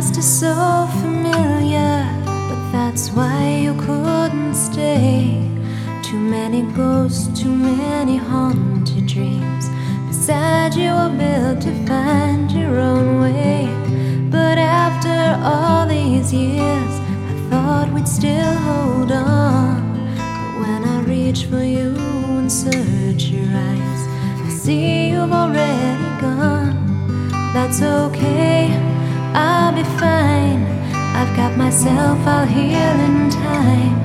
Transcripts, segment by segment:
past is so familiar, but that's why you couldn't stay. Too many ghosts, too many haunted dreams. Beside you were built to find your own way. But after all these years, I thought we'd still hold on. But when I reach for you and search your eyes, I see you've already gone. That's okay, I'll be fine. I've got myself, I'll heal in time.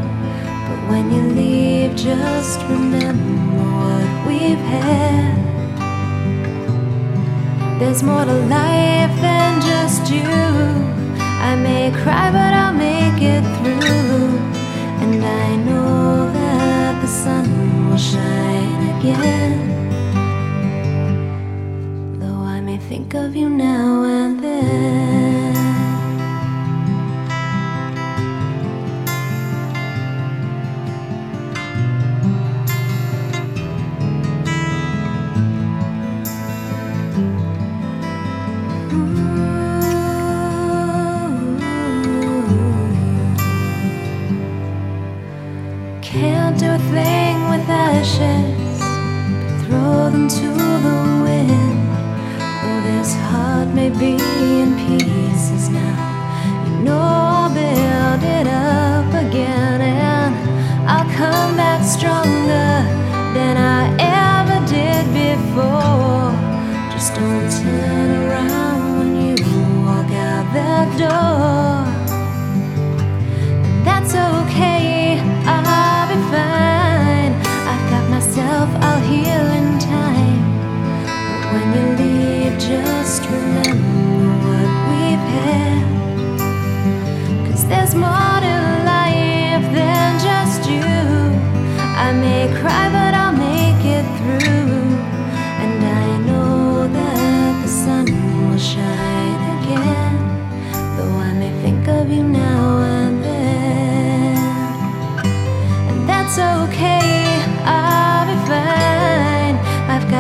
But when you leave, just remember what we've had. There's more to life than just you. I may cry, but I'll make it through. And I know that the sun will shine again. Though I may think of you now Do a thing with ashes, throw them to the wind. Though this heart may be in pieces now, you know I'll build it up again and I'll come back stronger than I ever did before. Just don't turn around when you walk out that door.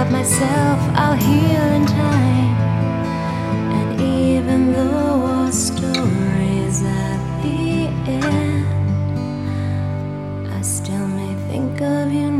love myself, I'll heal in time. And even though our story's at the end, I still may think of you.